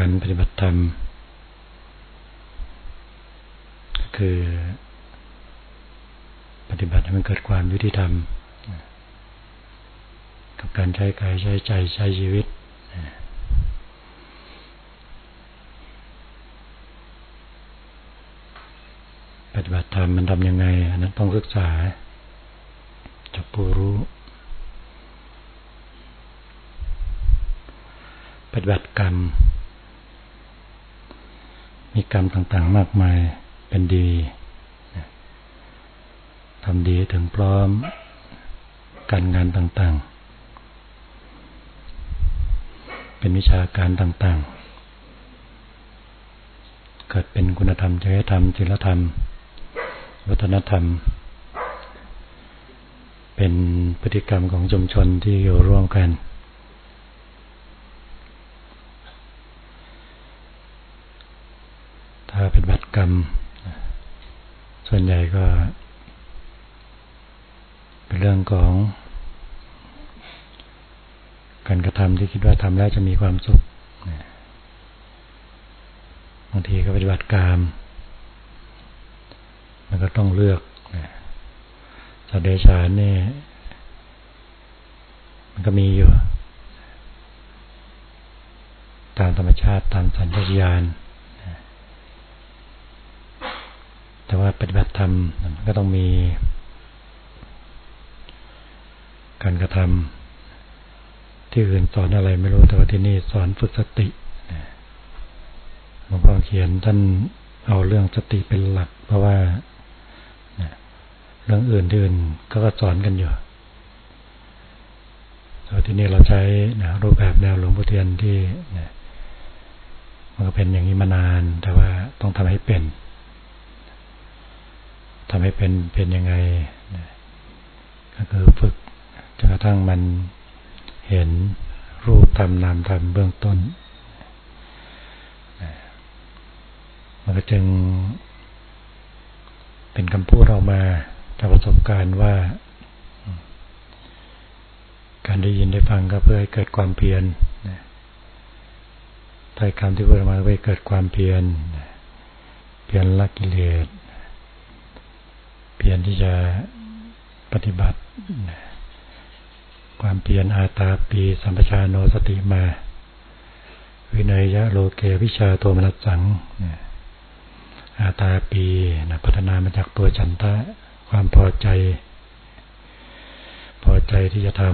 การปฏิบัติธรรม ก็คือ ปฏิบัติให้มันเกิดความยุติธรรม กับการใช้กายใช้ใจใช้ชีวิต ปฏิบัติธรรมมันทำยังไงอันนั้นต้องศึกษาจากผู้รู้ปฏิบัติกรรม มีกรรมต่างๆมากมายเป็นดีทำดีถึงพร้อมการงานต่างๆ เป็นวิชาการต่างๆ เกิดเป็นคุณธรรมจริยธรรมจิลธรรม วัฒนธรรม เป็นพฤติกรรมของชุมชนที่อยู่ร่วมกันถ้าเป็นบัติกรรม ส่วนใหญ่ก็ เป็นเรื่องของการกระทำที่คิดว่าทำแล้วจะมีความสุขบางทีก็ปฏิบัติกรรมมันก็ต้องเลือกสเดชานนี่มันก็มีอยู่ ตามธรรมชาติตามสัญญาณ แต่ว่าปฏิบัติธรรมก็ต้องมี การกระทำที่อื่นสอนอะไรไม่รู้แต่ว่าที่นี่สอนฝึกสติหลวงพ่อเขียนท่านเอาเรื่องสติเป็นหลัก เพราะว่าเรื่องอื่นอื่นก็สอนกันอยู่แต่ที่นี่เราใช้นะรูปแบบแนวหลวงพ่อเทียนที่มันก็เป็นอย่างนี้มานาน แต่ว่าต้องทำให้เป็น ทำให้เป็นเป็นยังไงก็คือฝึกจนกระทั่งมันเห็นรูปธรรมนามธรรมเบื้องต้นมันก็จึงเป็นคำพูดออกมาจากประสบการณ์ว่า การได้ยินได้ฟังก็เพื่อให้เกิดความเพียรถ้อยคำที่พูดออกมาเพื่อเกิดความเพียรเพียรละกิเลส พียรที่จะปฏิบัติ ความเพียรอาตาปีสัมปชาโนสติมา วินัยยะโลเกวิชาโทมนัสสัง อาตาปีนะพัฒนามาจากตัวจันทะความพอใจ พอใจที่จะท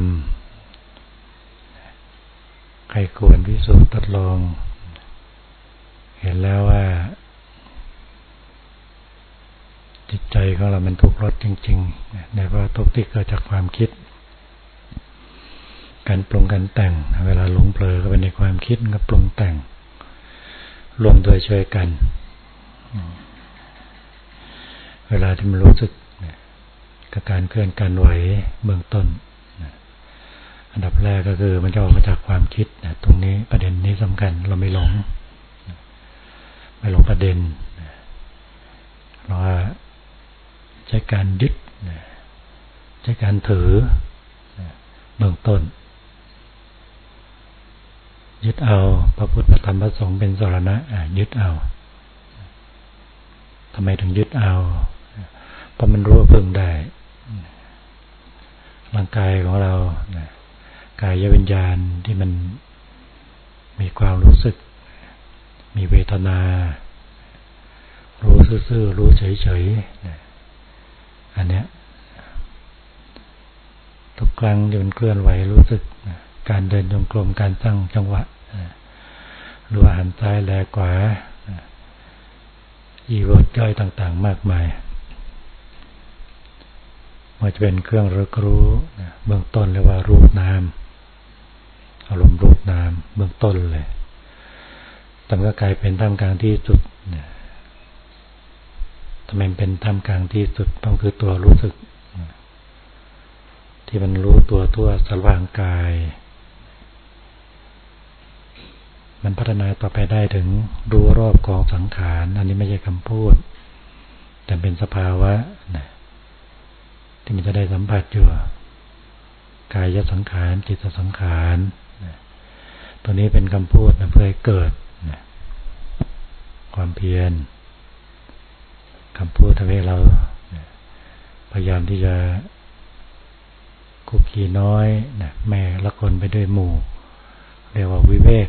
ำใครควรวิสุทธ์ทดลอง เห็นแล้วว่า จิตใจของเรามันทุกข์รสจริงๆในว่าทุกข์ที่เกิดจากความคิด การปรุงการแต่ง เวลาหลงเผลอก็เป็นในความคิดก็ปรุงแต่ง รวมโดยช่วยกัน เวลาที่มันรู้สึกกับการเคลื่อนการไหวเบื้องต้น อันดับแรกก็คือมันจะออกมาจากความคิดตรงนี้ประเด็นนี้สำคัญเราไม่หลงไม่หลงประเด็นเพราะว่า ใช้การยึดใช้การถือเบื้องต้น ยึดเอาพระพุทธธรรมพระสงฆ์เป็นสรณะยึดเอาทำไมถึงยึดเอาเพราะมันรู้ว่าพึ่งได้ร่างกายของเรากายวิญญาณที่มันมีความรู้สึก มีเวทนา รู้ซื่อๆรู้เฉยๆ อันเนี้ยทุกครั้งที่มันเคลื่อนไหวรู้สึกการเดินจงกรมการตั้งจังหวะหรือว่าหันซ้ายแลกว่าอีโวดย่อยต่างๆ มากมายมันจะเป็นเครื่องรู้รู้เบื้องต้นเรียกว่ารูปนามอารมณ์รูปนามเบื้องต้นเลยแต่ก็กลายเป็นท่ามกลางที่สุด ไมเป็นท่ามกลางที่สุดต้องคือตัวรู้สึก ที่มันรู้ตัวทั่วสว่างกาย มันพัฒนาต่อไปได้ถึงรู้รอบกองสังขาร อันนี้ไม่ใช่คำพูด แต่เป็นสภาวะนะที่มันจะได้สัมผัสอยู่กายสังขารจิตสังขารตัวนี้เป็นคำพูดนะเพื่อให้เกิดนะความเพียร คำพูดทำให้เรา พยายามที่จะคุกคีน้อยนะแม่ละคนไปด้วยหมู่ เรียกว่าวิเวก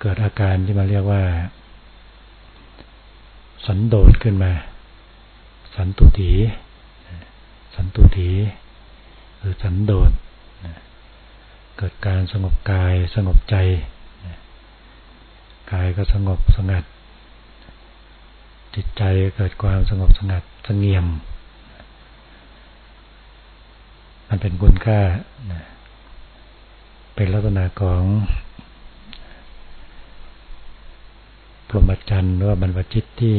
เกิดอาการที่มาเรียกว่า สันโดษขึ้นมา สันตุถีสันตุถีหรือสันโดษเกิดการสงบกายสงบใจ กายก็สงบสงัด จิตใจเกิดความสงบสงัดสงเงียม มันเป็นคุณค่า เป็นลักษณะของพรหมจรรย์หรือว่าบรรพจิตที่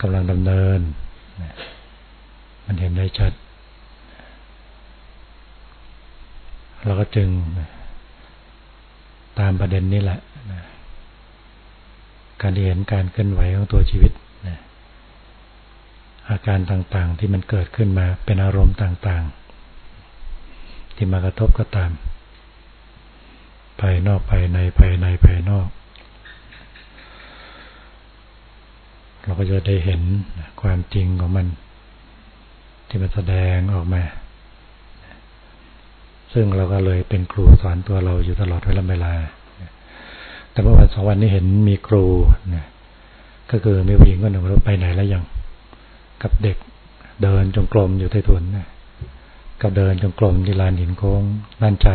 กำลังดำเนิน มันเห็นได้ชัด เราก็จึงตามประเด็นนี้แหละ การเห็นการเคลื่อนไหวของตัวชีวิตอาการต่างๆที่มันเกิดขึ้นมาเป็นอารมณ์ต่างๆ ที่มากระทบก็ตาม ภายนอกภายในภายในภายนอก เราก็จะได้เห็นความจริงของมัน ที่มันแสดงออกมา ซึ่งเราก็เลยเป็นครูสอนตัวเราอยู่ตลอดเวลาเวลา แต่เมื่อวันสองวันนี้เห็นมีครูนะก็คือมีผู้หญิงคนหนึ่งไปไหนแล้วยังกับเด็กเดินจงกรมอยู่ใต้ถุนนะกับเดินจงกรมที่ลานหินโค้งด้านใจ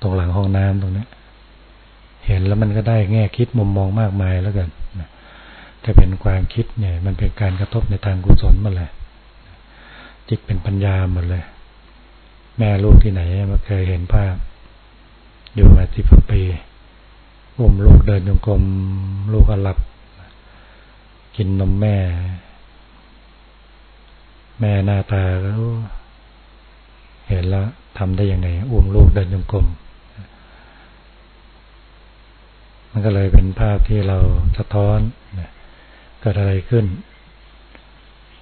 ตรงหลังห้องน้ำตรงนี้เห็นแล้วมันก็ได้แง่คิดมุมมองมากมายแล้วกันนะจะเป็นความคิดเนี่ย มันเป็นการกระทบในทางกุศลหมดเลยจิตเป็นปัญญาหมดเลย แม่ลูกที่ไหนมาเคยเห็นภาพ อยู่มาสิบปี อุ้มลูกเดินจงกรมลูกก็หลับ กินนมแม่ แม่หน้าตาก็เห็นแล้วทำได้ยังไงอุ้มลูกเดินจงกรมมันก็เลยเป็นภาพที่เราสะท้อนนะกิดอะไรขึ้น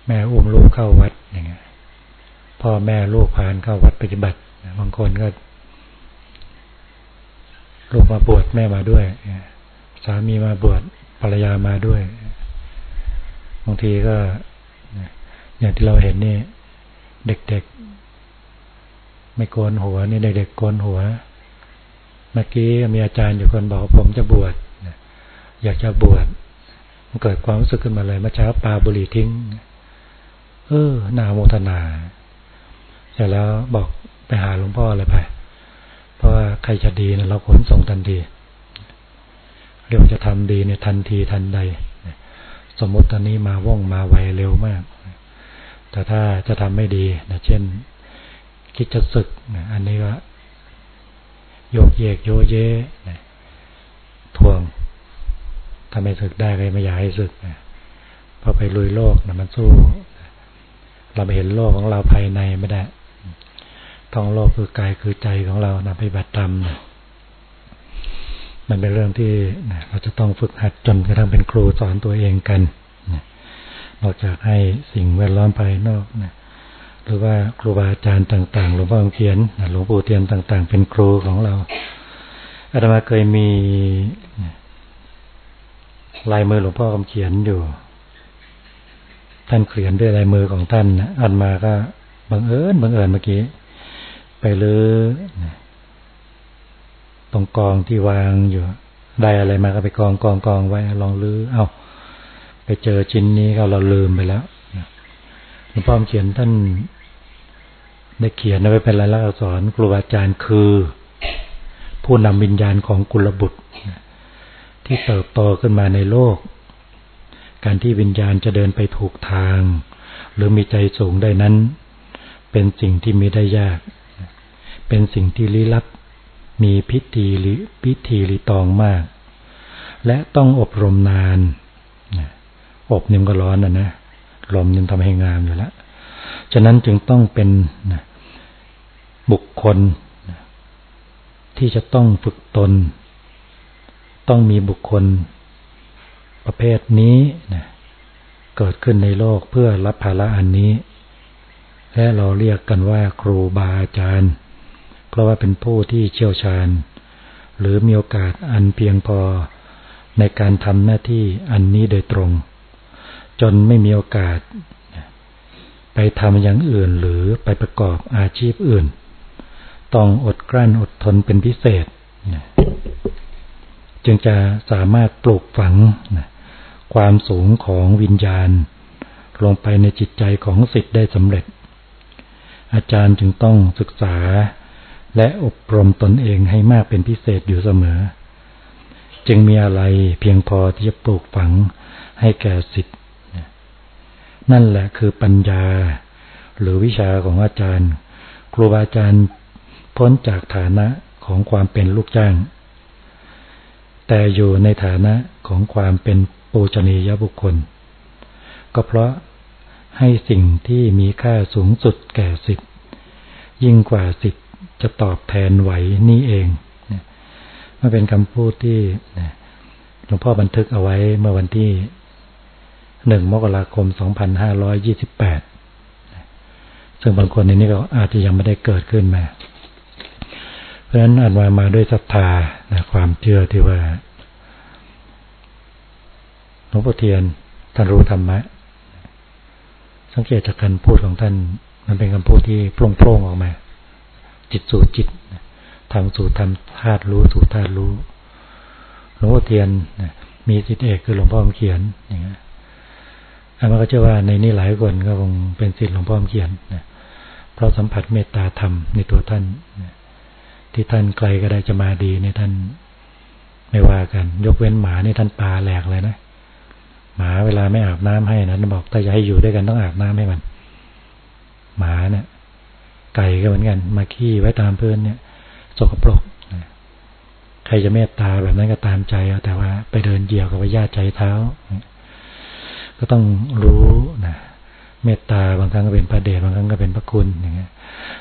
แม่อุ้มลูกเข้าวัดอย่างเงี้ยพ่อแม่ลูกพานเข้าวัดปฏิบัติบางคนก็ ลูกมาบวชแม่มาด้วยสามีมาบวชภรรยามาด้วยบางทีก็อย่างที่เราเห็นนี่ เด็กๆ ไม่โกนหัว นี่เด็กๆโกนหัว เมื่อกี้มีอาจารย์อยู่คนบอกผมจะบวชอยากจะบวชมันเกิดความรู้สึกขึ้นมาเลยเมื่อเช้าปาบุหรี่ทิ้ง เออนาโมทนา เสร็จแล้วบอกไปหาหลวงพ่อเลยไป เพราะว่าใครจะดีนะเราขนส่งทันทีเรียกจะทำดีเนี่ยทันทีทันใด สมมติตอนนี้มาว่องมาไวเร็วมาก แต่ถ้าจะทำไม่ดีนะเช่น คิดจะศึกนะอันนี้ก็โยกเยกโยเยนะทวงถ้าไม่ศึกได้ก็ไม่อยากให้ศึกพอไปลุยโลกนะมันสู้ เราไปเห็นโลกของเราภายในไม่ได้ ท้องโลกคือกายคือใจของเรานะไปบัตรธรรมนะมันเป็นเรื่องที่เราจะต้องฝึกหัดจนกระทั่งเป็นครูสอนตัวเองกันนะนอกจากให้สิ่งแวดล้อมภายนอกนะหรือว่าครูบาอาจารย์ต่างๆหลวงพ่อเขียนหลวงปู่เทียนต่าง ๆ เป็นครูของเราอาตมาเคยมีลายมือหลวงพ่อคำเขียนอยู่ ท่านเขียนด้วยลายมือของท่านนะอันมาก็บังเอิญบังเอิญเมื่อกี้ ไปลือตรงกองที่วางอยู่ ได้อะไรมาก็ไปกองกองกองไว้ลองลือเอา้าไปเจอชิ้นนี้ก็เราลืมไปแล้วหลวงพ่อเขียนท่านได้เขียนไว้เป็นลายลักษณ์อักษรครูบาอาจารย์คือ ผู้นำวิญญาณของกุลบุตร ที่เติบโตขึ้นมาในโลก การที่วิญญาณจะเดินไปถูกทาง หรือมีใจสูงได้นั้น เป็นสิ่งที่มีได้ยาก เป็นสิ่งที่ลี้ลับ มีพิธีลิพิธีลิตองมาก และต้องอบรมนานอบนิ่มก็ร้อนนะนะลมนิ่มทำให้งามอยู่แล้วฉะนั้นจึงต้องเป็นบุคคลที่จะต้องฝึกตน ต้องมีบุคคลประเภทนี้นะเกิดขึ้นในโลกเพื่อรับภาระอันนี้ และเราเรียกกันว่าครูบาอาจารย์ เพราะว่าเป็นผู้ที่เชี่ยวชาญ หรือมีโอกาสอันเพียงพอในการทำหน้าที่อันนี้โดยตรง จนไม่มีโอกาส ไปทำอย่างอื่นหรือไปประกอบอาชีพอื่น ต้องอดกลั้นอดทนเป็นพิเศษ จึงจะสามารถปลูกฝังความสูงของวิญญาณ ลงไปในจิตใจของสิทธิ์ได้สำเร็จ อาจารย์จึงต้องศึกษา และอบรมตนเองให้มากเป็นพิเศษอยู่เสมอ จึงมีอะไรเพียงพอที่จะปลูกฝังให้แก่สิทธิ์นั่นแหละคือปัญญา หรือวิชาของอาจารย์ ครูบาอาจารย์พ้นจากฐานะของความเป็นลูกจ้าง แต่อยู่ในฐานะของความเป็นปูชนียบุคคล ก็เพราะให้สิ่งที่มีค่าสูงสุดแก่สิทธิ์ยิ่งกว่าสิทธิ์ จะตอบแทนไหวนี่เองมันเป็นคำพูดที่หลวงพ่อบันทึกเอาไว้เมื่อวันที่หนึ่งมกราคมสองพันห้าร้อยยี่สิบแปดซึ่งบางคนในนี้ก็อาจจะยังไม่ได้เกิดขึ้นมา เพราะฉะนั้นอ่านมามาด้วยศรัทธาความเชื่อที่ว่าหลวงพ่อเทียนท่านรู้ธรรมะ สังเกตจากการพูดของท่าน มันเป็นคำพูดที่โปร่งๆออกมา จิตสู่จิตทำสู่ทำธาตุรู้สู่ธาตุรู้หลวงพ่อเทียนมีสิทธิเอกคือหลวงพ่อเขียนอย่างเงี้ยอามาก็เชื่อว่าในนี้หลายคนก็คงเป็นสิทธิหลวงพ่อเขียนนะเพราะสัมผัสเมตตาธรรมในตัวท่านที่ท่านไกลก็ได้จะมาดีในท่านไม่ว่ากัน ยกเว้นหมาในท่านปลาแหลกเลยนะหมาเวลาไม่อาบน้ำให้นะบอกถ้าจะให้อยู่ด้วยกันต้องอาบน้ำให้มัน หมาเนี่ย ไก่ก็เหมือนกัน มาขี้ไว้ตามพื้นเนี่ยสกปรกใครจะเมตตาแบบนั้นก็ตามใจเอาแต่ว่าไปเดินเดี่ยวกับวิญาใจเท้า ก็ต้องรู้นะเมตตาบางครั้งก็เป็นพระเดชบางครั้งก็เป็นพระคุณอย่างเงี้ย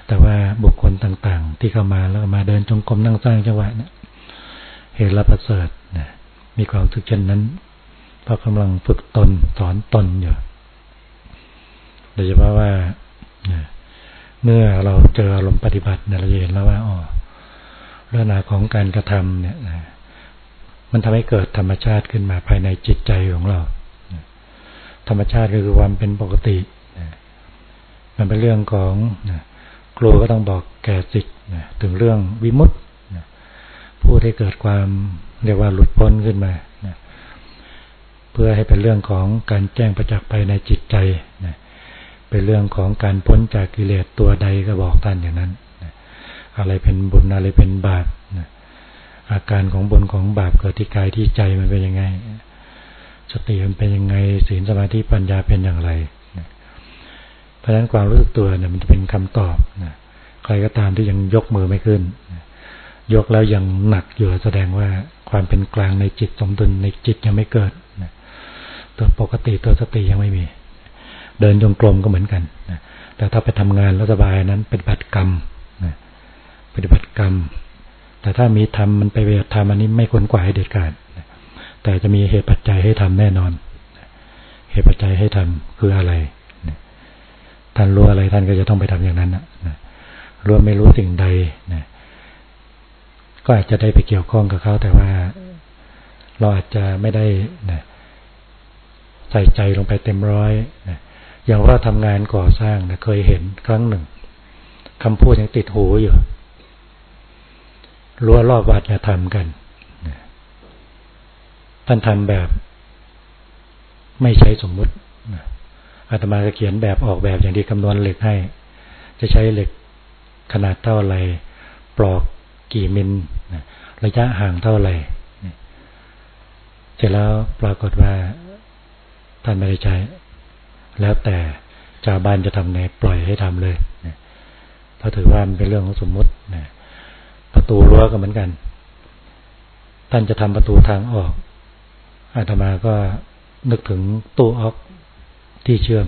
แต่ว่าบุคคลต่างๆ ที่เข้ามาแล้วมาเดินจงกรมนั่งสร้างจังหวะเนี่ยเห็นละประเสริฐนะมีความสึกเช่นนั้นเพราะกำลังฝึกตนสอนตนอยู่โดยเฉพาะว่า เมื่อเราเจออารมณ์ปฏิบัติเนี่ยเราเห็นแล้วว่าอ๋อเรื่องของการกระทำเนี่ยมันทำให้เกิดธรรมชาติขึ้นมาภายในจิตใจของเรา ธรรมชาติก็คือความเป็นปกติ มันเป็นเรื่องของครูก็ต้องบอกแก่สิทธิ์ถึงเรื่องวิมุตติผู้ที่เกิดความเรียกว่าหลุดพ้นขึ้นมาเพื่อให้เป็นเรื่องของการแจ้งประจักษ์ภายในจิตใจนะ เป็นเรื่องของการพ้นจากกิเลสตัวใดก็บอกท่านอย่างนั้น อะไรเป็นบุญอะไรเป็นบาปอาการของบุญของบาปเกิดที่กายที่ใจมันเป็นยังไง สติมันเป็นยังไงศีลสมาธิปัญญาเป็นอย่างไรเพราะฉะนั้นความรู้สึกตัวเนี่ยมันจะเป็นคำตอบนะใครก็ตามที่ยังยกมือไม่ขึ้น ยกแล้วยังหนักอยู่แสดงว่าความเป็นกลางในจิตสมดุลในจิตยังไม่เกิดตัวปกติตัวสติยังไม่มี เดินจงกรมก็เหมือนกันนะแต่ถ้าไปทำงานแล้วสบายนั้นเป็นปฏิบัติกรรมนะปฏิบัติกรรม แต่ถ้ามีทำมันไปเวททำอันนี้ไม่ควรกว่าให้เด็ดขาดนะแต่จะมีเหตุปัจจัยให้ทำแน่นอน เหตุปัจจัยให้ทำคืออะไรนะท่านรู้อะไรท่านก็จะต้องไปทำอย่างนั้นนะนะรู้ไม่รู้สิ่งใดนะก็อาจจะได้ไปเกี่ยวข้องกับเขาแต่ว่าเราอาจจะไม่ได้นะใส่ใจลงไปเต็มร้อยนะ อย่างว่าทำงานก่อสร้างนะเคยเห็นครั้งหนึ่งคำพูดยังติดหูอยู่รั้วรอบวัดนี่ยทำกันท่านทำแบบ ไม่ใช้สมมุติอาตมาจะเขียนแบบออกแบบอย่างที่คำนวณเหล็กให้ จะใช้เหล็กขนาดเท่าไรปลอกกี่มิลระยะห่างเท่าไรเสร็จแล้วปรากฏว่าท่านไม่ได้ใช้ แล้วแต่ชาวบ้านจะทำไงปล่อยให้ทำเลยนะเพราะถือว่ามันเป็นเรื่องของสมมตินะประตูรั้วก็เหมือนกัน ท่านจะทำประตูทางออกอาตมาก็นึกถึงตู้ออกที่เชื่อม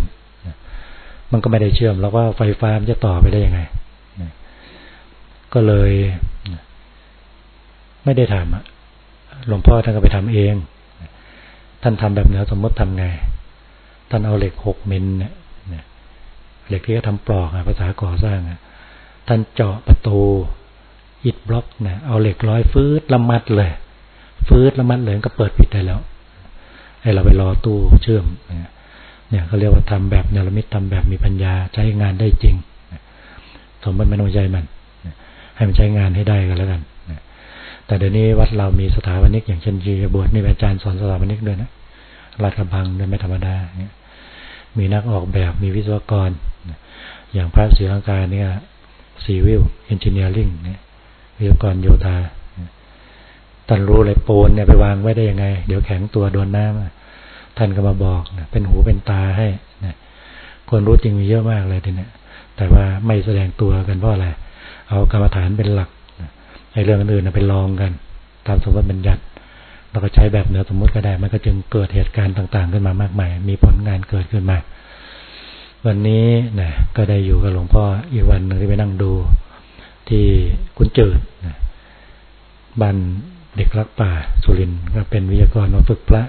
มันก็ไม่ได้เชื่อม แล้วว่าไฟฟ้ามันจะต่อไปได้ยังไง ก็เลยไม่ได้ทำหลวงพ่อท่านก็ไปทำเอง ท่านทำแบบเหนือสมมติทำไง ท่านเอาเหล็กหกมิลเนี่ยเหล็กที่เขาทำปลอกภาษาก่อสร้างท่านเจาะประตูอิดบล็อกนะเอาเหล็กร้อยฟืดละมัดเลย ฟืดละมัดเลยก็เปิดปิดได้แล้ว ให้เราไปรอตู้เชื่อมเนี่ยเขาเรียกว่าทำแบบเนรมิตทำแบบมีปัญญาใช้งานได้จริงสมมติไม่ต้องใจมันให้มันใช้งานให้ได้ก็แล้วกันแต่เดี๋ยวนี้วัดเรามีสถาปนิกอย่างเช่นจีบวชนี่อาจารย์สอนสถาปนิกด้วยนะรัฐกำพังด้วยไม่ธรรมดาเนี่ย มีนักออกแบบมีวิศวกร อย่างพระศรีลังกาเนี่ยซีวิลเอนจิเนียริงเนี่ยวิศวกรโยธาท่านรู้เลยปูนเนี่ยไปวางไว้ได้ยังไง เดี๋ยวแข็งตัวโดนน้ำท่านก็มาบอกนะเป็นหูเป็นตาให้นะคนรู้จริงมีเยอะมากเลยทีเนี้ยแต่ว่าไม่แสดงตัวกันเพราะอะไรเอากรรมฐานเป็นหลักไอ้เรื่องอื่นๆเป็นลองกัน ตามสมมติบัญญัติ เราก็ใช้แบบเหนือสมมติก็ได้ มันก็จึงเกิดเหตุการณ์ต่าง ๆ ขึ้นมามากมาย มีผลงานเกิดขึ้นมา วันนี้นะก็ได้อยู่กับหลวงพ่ออีกวันหนึ่งที่ไปนั่งดู ที่คุณจืดนะบ้านเด็กรักป่าสุรินก็เป็นวิทยากรมาฝึกพระ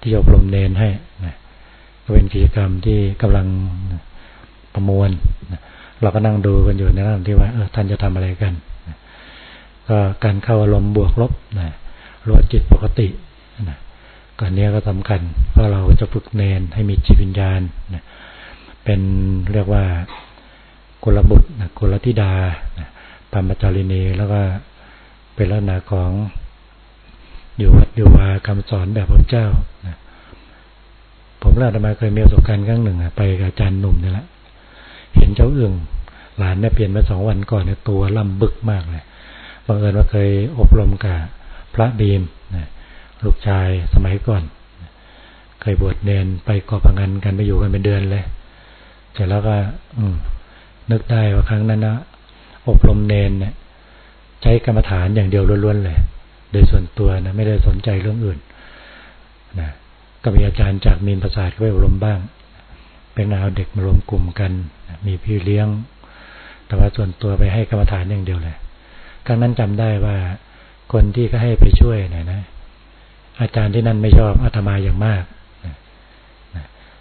ที่อบรมเนนให้นะก็เป็นกิจกรรมที่กำลังประมวลนะเราก็นั่งดูกันอยู่ในระดับที่ว่าเออท่านจะทำอะไรกันนะก็การเข้าอารมณ์บวกลบนะ รวดจิตปกตินะก่อนนี้ก็สำคัญ เพราะเราจะฝึกเนนให้มีจิตวิญญาณนะเป็นเรียกว่ากุลบุตรนะกุลธิดานะปามจารินีแล้วก็เป็นลักษณะของอยู่วัดอยู่วาคำสอนแบบพระเจ้านะผมเล่าธรรมาเคยมีประสบการณ์ครั้งหนึ่งไปกับอาจารย์หนุ่มนี่แหละเห็นเจ้าเอื่องหลานเนี่ยเปลี่ยนมาสองวันก่อนเนี่ยตัวล่ำบึกมากเลยบังเอิญว่าเคยอบรมกับ พระบีมนะลูกชายสมัยก่อน เคยบวชเนนไปกอพังงันกันไปอยู่กันเป็นเดือนเลยเสร็จแล้วก็นึกได้ว่าครั้งนั้นนะอบรมเนนเนี่ยใช้กรรมฐานอย่างเดียวล้วนๆเลย โดยส่วนตัวนะไม่ได้สนใจเรื่องอื่นนะก็มีอาจารย์จากมีนประสาทก็ไปอบรมบ้าง เป็นเอาเด็กมารวมกลุ่มกัน มีพี่เลี้ยง แต่ว่าส่วนตัวไปให้กรรมฐานอย่างเดียวเลยครั้งนั้นจำได้ว่า คนที่ก็ให้ไปช่วยนะนะ อาจารย์ที่นั่นไม่ชอบอาตมาอย่างมาก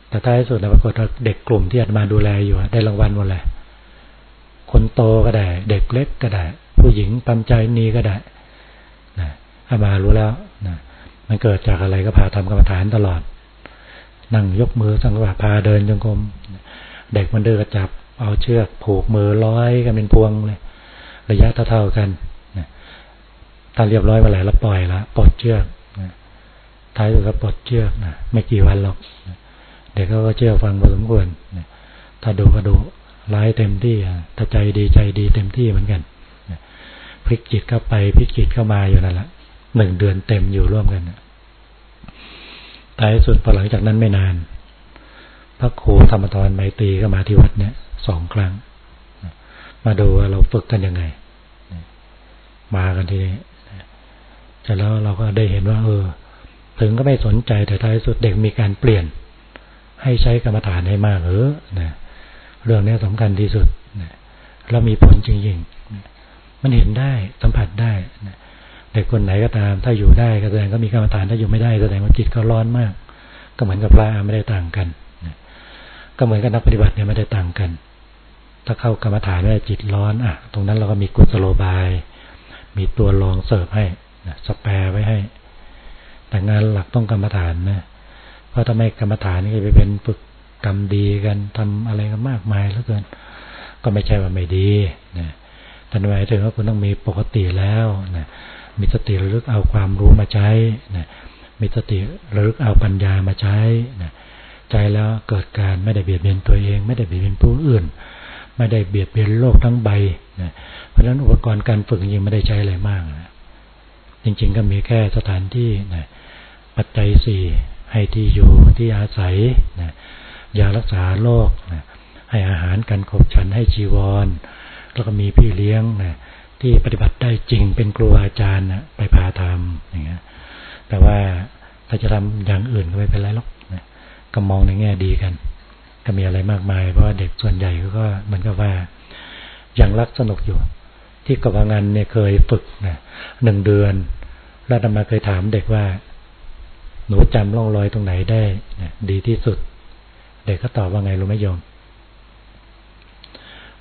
แต่ท้ายสุดปรากฏว่าเด็กกลุ่มที่อาตมาดูแลอยู่ได้รางวัลหมดเลยคนโตก็ได้ เด็กเล็กก็ได้ ผู้หญิงปัมใจนีก็ได้นะอามารู้แล้วนะมันเกิดจากอะไรก็พาทำกรรมฐานตลอด นั่งยกมือสังวะพาเดินจงกรมเด็กมันเดินกระจับ เอาเชือกผูกมือร้อยกันเป็นพวงเลย ระยะเท่าๆกัน ถ้าเรียบร้อยมาแล้วเราปล่อยละปลดเชือกท้ายสุดก็ปลดเชือกนะไม่กี่วันหรอกเด็กก็เชื่อฟังพอสมควรถ้าดูก็ดูร้ายเต็มที่ถ้าใจดีใจดีเต็มที่เหมือนกันพลิกจิตเข้าไปพลิกจิตเข้ามาอยู่นั่นแหละหนึ่งเดือนเต็มอยู่ร่วมกันท้ายสุดพอหลังจากนั้นไม่นาน พระครูธรรมทรไมตรีก็มาที่วัดเนี่ยสองครั้ง มาดูว่าเราฝึกกันยังไง มากันทีนี้ แต่แล้วเราก็ได้เห็นว่า เออ ถึงก็ไม่สนใจแต่ท้ายสุดเด็กมีการเปลี่ยน ให้ใช้กรรมฐานให้มากเออนะเรื่องนี้สำคัญที่สุดนะแล้วมีผลจริงๆมันเห็นได้สัมผัสได้นะเด็กคนไหนก็ตาม ถ้าอยู่ได้ก็แสดงก็มีกรรมฐานถ้าอยู่ไม่ได้แสดงว่าจิตก็ร้อนมาก ก็เหมือนกับพระไม่ได้ต่างกันนะก็เหมือนกับนักปฏิบัติเนี่ยไม่ได้ต่างกัน ถ้าเข้ากรรมฐานแล้วจิตร้อนอะ ตรงนั้นเราก็มีกุศโลบาย มีตัวรองเสิร์ฟให้ สแปรไว้ให้ แต่งานหลักต้องกรรมฐานนะเพราะถ้าไมกรรมฐานนี่ไปเป็นฝึกกรรมดีกันทำอะไรกันมากมายแล้วเกิน ก็ไม่ใช่ว่าไม่ดีนะแต่หมายถึงว่าคุณต้องมีปกติแล้วนะมีสติระลึกเอาความรู้มาใช้นะมีสติระลึกเอาปัญญามาใช้นะใจแล้วเกิดการไม่ได้เบียดเบียนตัวเอง ไม่ได้เบียดเบียนผู้อื่น ไม่ได้เบียดเบียนโลกทั้งใบนะเพราะฉะนั้นอุปกรณ์การฝึกจริงไม่ได้ใช้อะไรมากนะ จริงๆ ก็มีแค่สถานที่นะปัจจัยสี่ให้ที่อยู่ที่อาศัยนะยารักษาโรคนะให้อาหารการขบฉันให้จีวร แล้วก็มีพี่เลี้ยงนะที่ปฏิบัติได้จริงเป็นครูอาจารย์นะไปพาทำอย่างเงี้ยแต่ว่าถ้าจะทำอย่างอื่นก็ไม่เป็นไรหรอกนะก็มองในแง่ดีกัน ก็มีอะไรมากมาย เพราะว่าเด็กส่วนใหญ่ก็เหมือนกับว่ายังรักสนุกอยู่ ที่กบงานเนี่ยเคยฝึกนะหนึ่งเดือนแล้วธรรมาเคยถามเด็กว่า หนูจำร่องรอยตรงไหนได้นะดีที่สุด เด็กก็ตอบว่าไงรู้ไหมโยม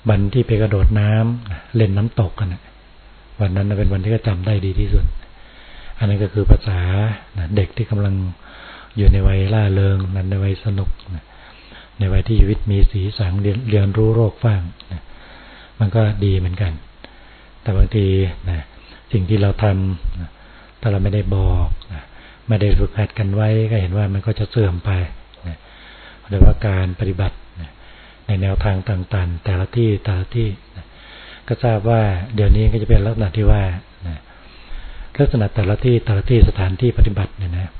บันที่ไปกระโดดน้ำเล่นน้ำตกกันนะวันนั้นเป็นวันที่ก็จำได้ดีที่สุด อันนั้นก็คือภาษาเด็กที่กำลังอยู่ในวัยล่าเริงนั้นในวัยสนุกในวัยที่ชีวิตมีสีสันเรียนรู้โรคฟ้างมันก็ดีเหมือนกัน แต่บางทีนะสิ่งที่เราทำถ้าเราไม่ได้บอกไม่ได้ฝึกหัดกันไว้ก็เห็นว่ามันก็จะเสื่อมไปนะหรือว่าการปฏิบัติในแนวทางต่างๆ แต่ละที่แต่ละที่ก็ทราบว่าเดี๋ยวนี้ก็จะเป็นลักษณะที่ว่าลักษณะแต่ละที่แต่ละที่สถานที่ปฏิบัติเนี่ยนะ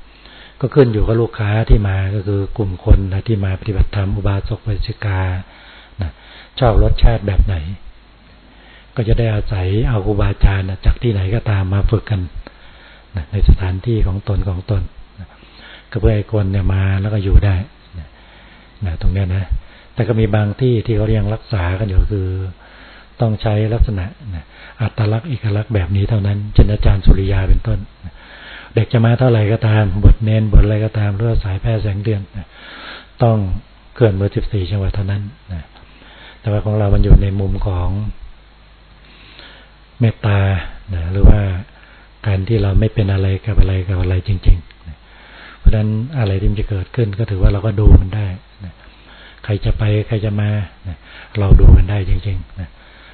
ก็ขึ้นอยู่กับลูกค้าที่มาก็คือกลุ่มคนนะที่มาปฏิบัติธรรมอุบาสกวิชิกานะชอบรสชาติแบบไหน ก็จะได้อาศัยเอาครูบาอาจารย์จากที่ไหนก็ตามมาฝึกกันในสถานที่ของตนของตนก็เพื่อให้คนเนี่ยมาแล้วก็อยู่ได้นะตรงนี้นะแต่ก็มีบางที่ที่เขาเรียงรักษากันอยู่คือ ต้องใช้ลักษณะนะอัตลักษณ์เอกลักษณ์แบบนี้เท่านั้นเช่นอาจารย์สุริยาเป็นต้น เด็กจะมาเท่าไหร่ก็ตามบทเน้นบทอะไรก็ตามเรื่องสายแพทย์แสงเดือนนะต้องเคลื่อนมือสิบสี่จังหวัดเท่านั้นนะแต่ว่าของเรามันอยู่ในมุมของ เมตตานะหรือว่าการที่เราไม่เป็นอะไรกับอะไรกับอะไรจริงๆนะเพราะฉะนั้นอะไรที่มันจะเกิดขึ้นก็ถือว่าเราก็ดูมันได้นะใครจะไปใครจะมานะเราดูมันได้จริงๆนะ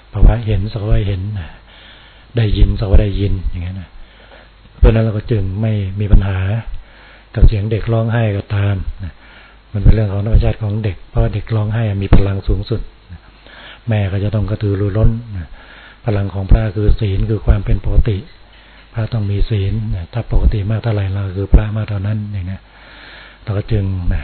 เพราะว่าเห็นสักว่าเห็นได้ยินสักว่าได้ยินอย่างนี้นะเพราะนั้นเราก็จึงไม่มีปัญหากับเสียงเด็กร้องไห้ก็ตามนะมันเป็นเรื่องของธรรมชาติของเด็กเพราะเด็กร้องไห้มีพลังสูงสุด แม่ก็จะต้องกระตือรือร้น พลังของพระคือศีลคือความเป็นปกติ พระต้องมีศีลถ้าปกติมากเท่าไหร่เราคือพระมากเท่านั้นอย่างนี้เราก็จึงนะ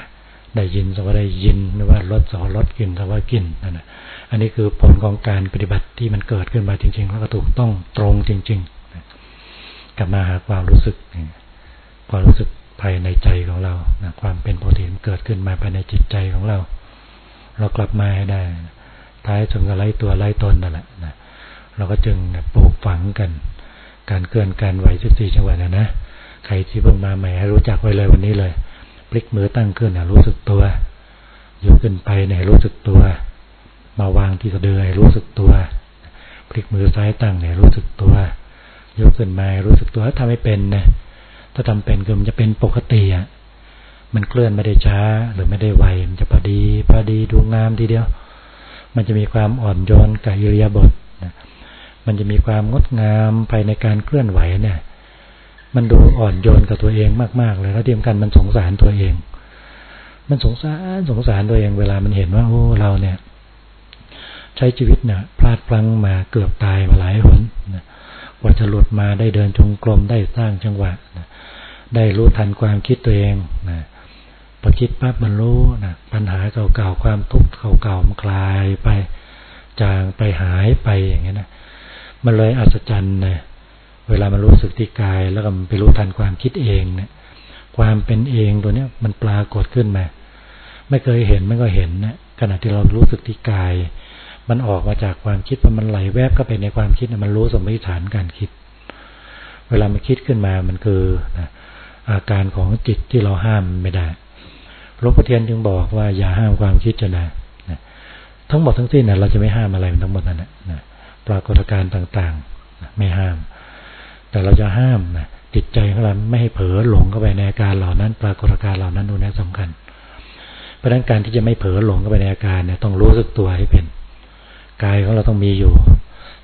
ได้ยินสว่าได้ยินหรือว่ารสสอรสกินสว่ากินนั่นนะอันนี้คือผลของการปฏิบัติที่มันเกิดขึ้นมาจริง ๆ แล้วก็ถูกต้องตรงจริง ๆ กลับมาหาความรู้สึกความรู้สึกภายในใจของเรานะความเป็นปกติมันเกิดขึ้นมาภายในจิตใจของเรา เรากลับมาให้ได้ ท้ายสุดก็ไล่ตัวไล่ตนนั่นแหละนะ เราก็จึงปลูกฝังกัน การเคลื่อนการไหวสิบสี่จังหวะนะนะใครที่เพิ่งมาใหม่ให้รู้จักไว้เลยวันนี้เลยพลิกมือตั้งขึ้นนะรู้สึกตัวยกขึ้นไปเนี่ยรู้สึกตัว มาวางที่สะดือให้รู้สึกตัว พลิกมือซ้ายตั้งเนี่ยรู้สึกตัวยกขึ้นมารู้สึกตัวถ้าทำไม่เป็นนะถ้าทำเป็นคือมันจะเป็นปกติอะมันเคลื่อนไม่ได้ช้าหรือไม่ได้ไวมันจะพอดีพอดีดูงามทีเดียว มันจะมีความอ่อนโยนกับอิริยาบถนะ มันจะมีความงดงามภายในการเคลื่อนไหวเนี่ย มันดูอ่อนโยนกับตัวเองมากๆเลยแล้วเทียมกันมันสงสารตัวเอง มันสงสารสงสารตัวเองเวลามันเห็นว่าโอ้เราเนี่ย ใช้ชีวิตเนี่ยพลาดพลั้งมาเกือบตายมาหลายหนนะว่าจะหลุดมาได้เดินจงกรมได้สร้างจังหวะนะได้รู้ทันความคิดตัวเองนะพอคิดปั๊บมันรู้นะปัญหาเก่าๆความทุกข์เก่าๆมันคลายไปจางไปหายไปอย่างเงี้ยนะ มันเลยอัศจรรย์นะเวลามันรู้สึกที่กาย แล้วก็มันไปรู้ทันความคิดเองเนะี่ย ความเป็นเองตัวเนี้ยมันปรากฏขึ้นมาไม่เคยเห็นมันก็เห็นนะขณะที่เรารู้สึกที่กาย มันออกมาจากความคิดพอมันไหลแวบก็ไปในความคิดมันรู้สมมติฐานการคิด เวลามันคิดขึ้นมามันคืออาการของจิตที่เราห้ามไม่ได้หลวงพ่อเทียนจึงบอกว่าอย่าห้ามความคิดจะนะทั้งหมดทั้งสิ้นนะเราจะไม่ห้ามอะไรทั้งหมดนั่นนะ ปรากฏการณ์ต่างๆ ไม่ห้าม แต่เราจะห้ามนะจิตใจของเราไม่ให้เผลอหลงเข้าไปในอาการเหล่านั้น ปรากฏการณ์เหล่านั้นตรงนี้สำคัญ เพราะนั้นการที่จะไม่เผลอหลงเข้าไปในอาการเนี่ยต้องรู้สึกตัวให้เป็นกายของเราต้องมีอยู่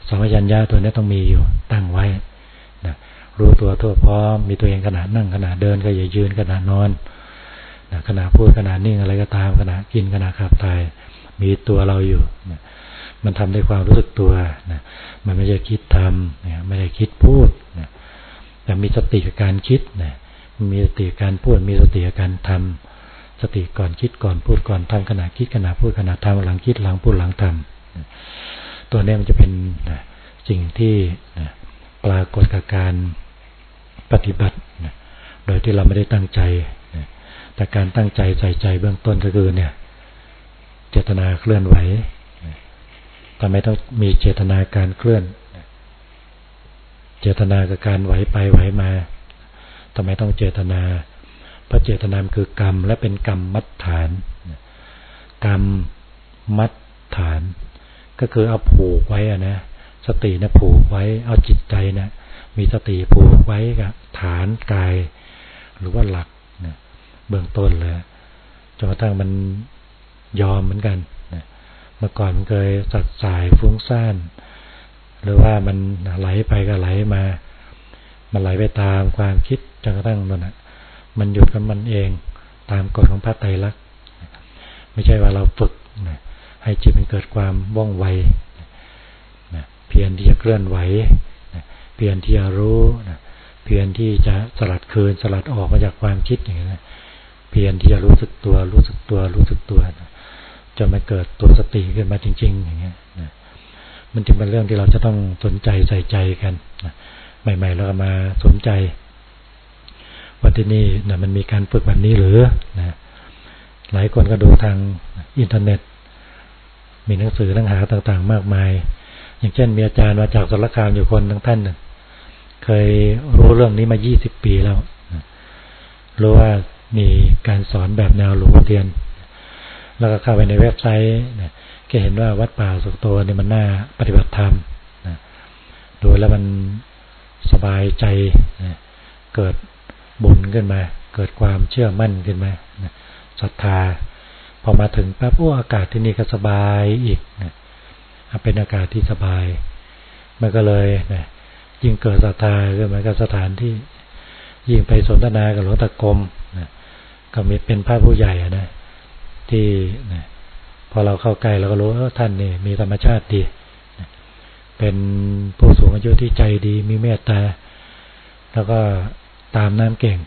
สมัญญาตัวนี้ต้องมีอยู่ตั้งไว้นะรู้ตัวทั่วพร้อมมีตัวเองขนาดนั่งขนาดเดินก็อย่ายืนขนาดนอนนะขณะพูดขณะนิ่งอะไรก็ตามขณะกินขณะขับถ่าย มีตัวเราอยู่นะ มันทำด้วยความรู้สึกตัวนะมันไม่ใช่คิดทำนะไม่ได้คิดพูดนะแต่มีสติกับการคิดนะมีสติการพูด มีสติการทำสติก่อนคิดก่อนพูดก่อนทำขณะคิดขณะพูดขณะทำหลังคิดหลังพูดหลังทำตัวนี้มันจะเป็นสิ่งที่ปรากฏกับการปฏิบัติ โดยที่เราไม่ได้ตั้งใจ แต่การตั้งใจใส่ใจเบื้องต้นก็คือเนี่ย เจตนาเคลื่อนไหว ทำไมต้องมีเจตนาการเคลื่อน เจตนากับการไหวไปไหวมาทำไมต้องเจตนา เพราะเจตนามคือกรรม และเป็นกรรมมัดฐาน กรรมมัดฐาน ก็คือเอาผูกไว้อะนะ สตินะผูกไว้ เอาจิตใจนะมีสติผูกไว้กับฐานกาย หรือว่าหลักนะเบื้องต้นเลยจนกระทั่งมันยอมเหมือนกัน มื่อก่อนมันเคยสัดสายฟุ้งซ่าน หรือว่ามันไหลไปก็ไหลมา มันไหลไปตามความคิดจนกระทั่งนั่นะมันหยุดกับมันเองตามกฎของพระไตรลักษณ์ไม่ใช่ว่าเราฝึกให้จิตมันเกิดความว่องไวเพียรที่จะเคลื่อนไหวเพียรที่จะรู้เพียรที่จะสลัดคืนสลัดออกมาจากความคิดอย่างนี้เพียรที่จะรู้สึกตัวรู้สึกตัวรู้สึกตัวนะ นมันเกิดตัวสติขึ้นมาจริง ๆ อย่างเงี้ยนะมันจึงเป็นเรื่องที่เราจะต้องสนใจใส่ใจกันนะใหม่ๆเราก็มาสนใจว่าที่นี่นะมันมีการฝึกแบบนี้หรือนะหลายคนก็ดูทางอินเทอร์เน็ต มีหนังสือหนังหาต่างๆ มากมาย อย่างเช่นมีอาจารย์มาจากสารคามอยู่คนทั้งท่านหนึ่งเคยรู้เรื่องนี้มา 20 ปีแล้ว รู้ว่ามีการสอนแบบแนวหลวงพ่อเทียน แล้วก็เข้าไปในเว็บไซต์ก็เห็นว่าวัดป่าสุกโตเนี่มันน่าปฏิบัติธรรมดูแล้วมันสบายใจเกิดบุญขึ้นมา เกิดความเชื่อมั่นขึ้นมาศรัทธา พอมาถึงปั๊บโอ้อากาศที่นี่ก็สบายอีกนะเป็นอากาศที่สบาย มันก็เลยนะยิ่งเกิดศรัทธาขึ้นมากับสถานที่ยิ่งไปสนทนากับหลวงตากรมนะก็มีเป็นพระผู้ใหญ่นะ ที่พอเราเข้าใกล้เราก็รู้ว่าท่านนี่มีธรรมชาติดีเป็นผู้สูงอายุที่ใจดี มีเมตตา แล้วก็ตามน้ำเก่ง